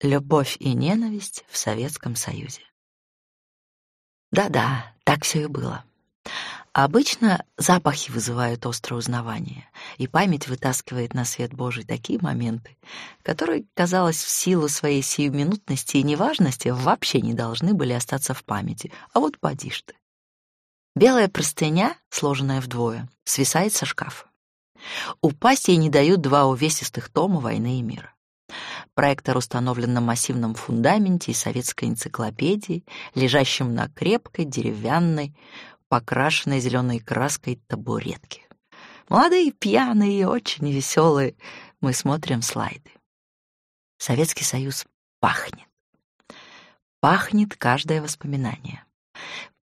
Любовь и ненависть в Советском Союзе. Да-да, так все и было. Обычно запахи вызывают острое узнавание, и память вытаскивает на свет Божий такие моменты, которые, казалось, в силу своей сиюминутности и неважности вообще не должны были остаться в памяти. А вот поди ты. Белая простыня, сложенная вдвое, свисает со шкафа. Упасть ей не дают два увесистых тома «Войны и мира». Проектор установлен на массивном фундаменте советской энциклопедии, лежащем на крепкой деревянной, покрашенной зеленой краской табуретке. Молодые, пьяные и очень веселые, мы смотрим слайды. Советский Союз пахнет. Пахнет каждое воспоминание.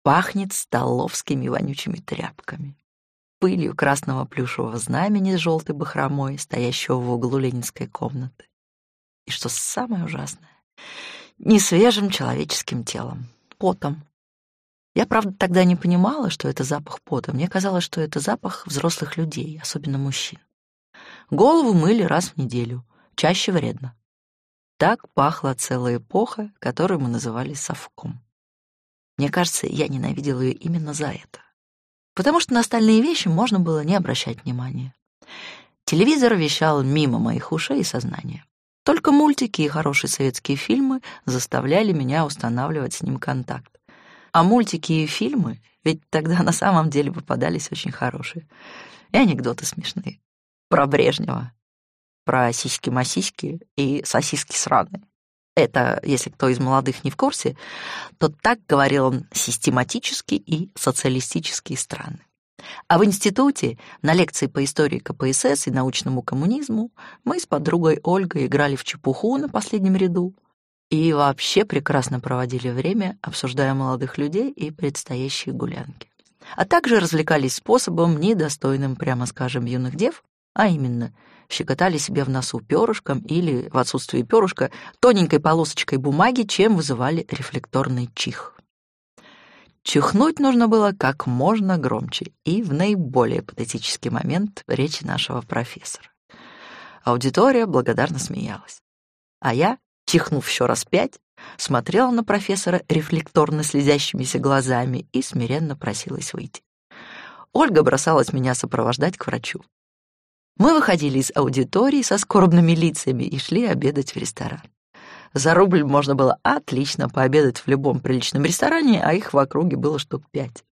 Пахнет столовскими вонючими тряпками, пылью красного плюшевого знамени с желтой бахромой, стоящего в углу ленинской комнаты, и что самое ужасное, несвежим человеческим телом, потом. Я, правда, тогда не понимала, что это запах пота. Мне казалось, что это запах взрослых людей, особенно мужчин. Голову мыли раз в неделю, чаще вредно. Так пахла целая эпоха, которую мы называли совком. Мне кажется, я ненавидела ее именно за это. Потому что на остальные вещи можно было не обращать внимания. Телевизор вещал мимо моих ушей и сознания. Только мультики и хорошие советские фильмы заставляли меня устанавливать с ним контакт. А мультики и фильмы ведь тогда на самом деле попадались очень хорошие. И анекдоты смешные. Про Брежнева, про сиськи-масиськи и сосиски сраные. Это, если кто из молодых не в курсе, то так говорил он систематически и социалистические страны. А в институте на лекции по истории КПСС и научному коммунизму мы с подругой Ольгой играли в чепуху на последнем ряду и вообще прекрасно проводили время, обсуждая молодых людей и предстоящие гулянки. А также развлекались способом, недостойным, прямо скажем, юных дев, а именно щекотали себе в носу перышком или, в отсутствии перышка, тоненькой полосочкой бумаги, чем вызывали рефлекторный чих. Чихнуть нужно было как можно громче и в наиболее патетический момент речи нашего профессора. Аудитория благодарно смеялась. А я, чихнув еще раз пять, смотрела на профессора рефлекторно слезящимися глазами и смиренно просилась выйти. Ольга бросалась меня сопровождать к врачу. Мы выходили из аудитории со скорбными лицами и шли обедать в ресторан. За рубль можно было отлично пообедать в любом приличном ресторане, а их в округе было штук пять.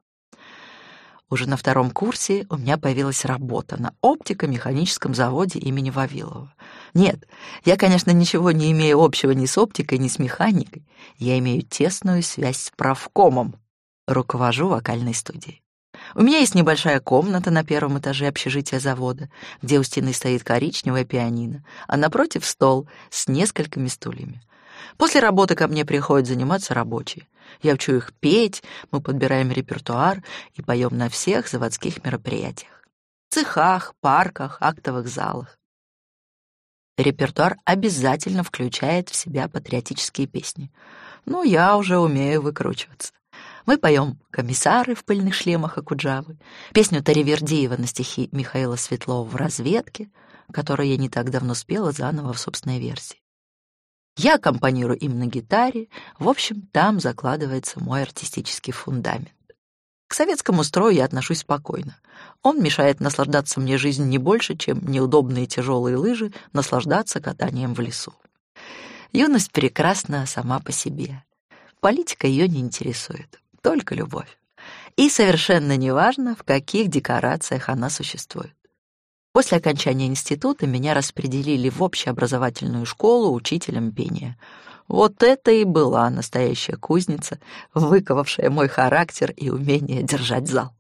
Уже на втором курсе у меня появилась работа на оптико-механическом заводе имени Вавилова. Нет, я, конечно, ничего не имею общего ни с оптикой, ни с механикой. Я имею тесную связь с правкомом. Руковожу вокальной студией. У меня есть небольшая комната на первом этаже общежития завода, где у стены стоит коричневая пианино, а напротив стол с несколькими стульями. После работы ко мне приходят заниматься рабочие. Я учу их петь, мы подбираем репертуар и поем на всех заводских мероприятиях. Цехах, парках, актовых залах. Репертуар обязательно включает в себя патриотические песни. Но я уже умею выкручиваться. Мы поем «Комиссары в пыльных шлемах Акуджавы», песню Таривердиева на стихи Михаила Светлова «В разведке», которую я не так давно спела заново в собственной версии. Я аккомпанирую им на гитаре, в общем, там закладывается мой артистический фундамент. К советскому строю я отношусь спокойно. Он мешает наслаждаться мне жизнь не больше, чем неудобные тяжелые лыжи наслаждаться катанием в лесу. Юность прекрасна сама по себе. Политика ее не интересует только любовь. И совершенно неважно, в каких декорациях она существует. После окончания института меня распределили в общеобразовательную школу учителем пения. Вот это и была настоящая кузница, выковавшая мой характер и умение держать зал.